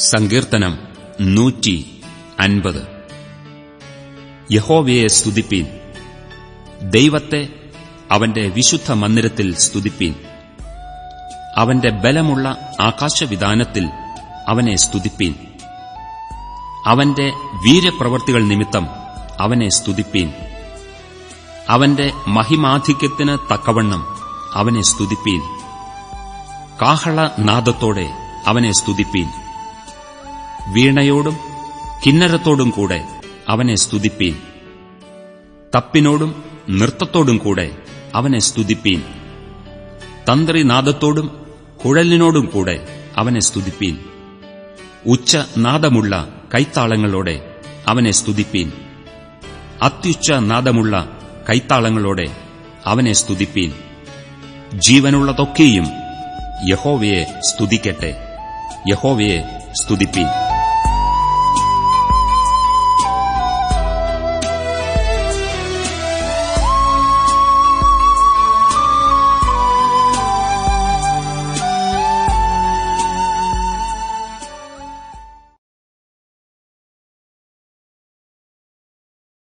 സങ്കീർത്തനം നൂറ്റി അൻപത്. യഹോവയെ സ്തുതിപ്പീൻ. ദൈവത്തെ അവന്റെ വിശുദ്ധ മന്ദിരത്തിൽ സ്തുതിപ്പീൻ. അവന്റെ ബലമുള്ള ആകാശവിധാനത്തിൽ അവനെ സ്തുതിപ്പീൻ. അവന്റെ വീരപ്രവർത്തികൾ നിമിത്തം അവനെ സ്തുതിപ്പീൻ. അവന്റെ മഹിമാധിക്യത്തിന് തക്കവണ്ണം അവനെ സ്തുതിപ്പീൻ. കാഹളനാദത്തോടെ അവനെ സ്തുതിപ്പീൻ. വീണയോടും കിന്നരത്തോടും കൂടെ അവനെ സ്തുതിപ്പീൻ. തപ്പിനോടും നൃത്തത്തോടും കൂടെ അവനെ സ്തുതിപ്പീൻ. തന്ത്രിനാദത്തോടും കുഴലിനോടും കൂടെ അവനെ സ്തുതിപ്പീൻ. ഉച്ചനാദമുള്ള കൈത്താളങ്ങളോടെ അവനെ സ്തുതിപ്പീൻ. അത്യുച്ച നാദമുള്ള കൈത്താളങ്ങളോടെ അവനെ സ്തുതിപ്പീൻ. ജീവനുള്ളതൊക്കെയും യഹോവയെ സ്തുതിക്കട്ടെ. യഹോവയെ സ്തുതിപ്പീൻ.